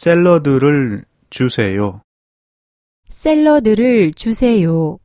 샐러드를 주세요. 샐러드를 주세요.